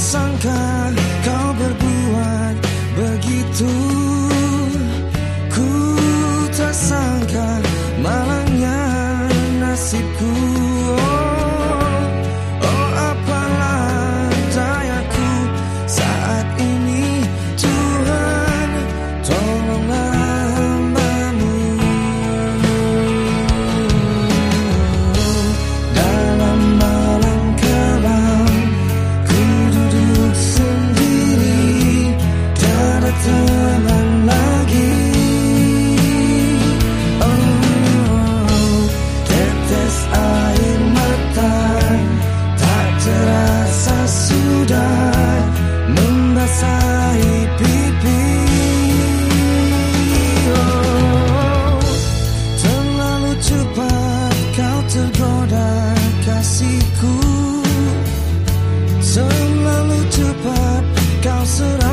sangka kau berbuat begitu. surround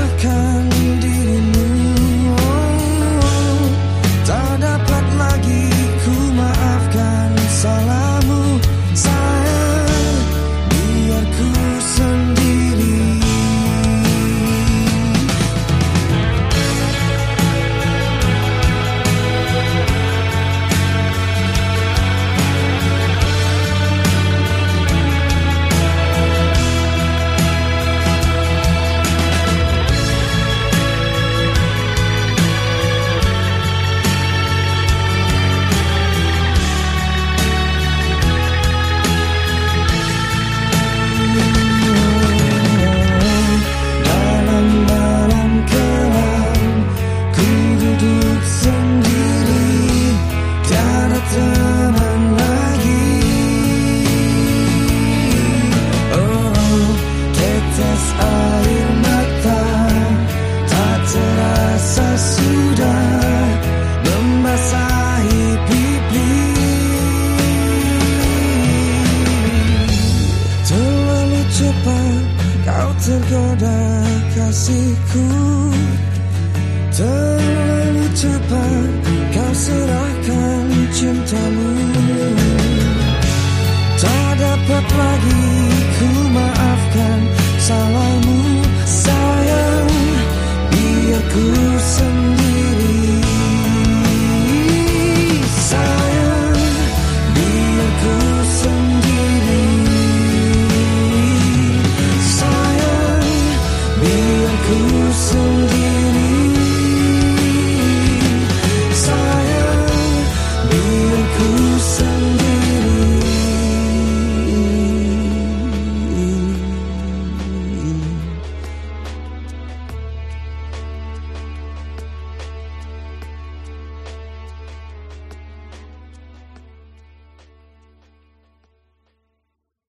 Kau tergoda kasihku. Terlalu cepat kau serahkan cintamu. Tak dapat lagi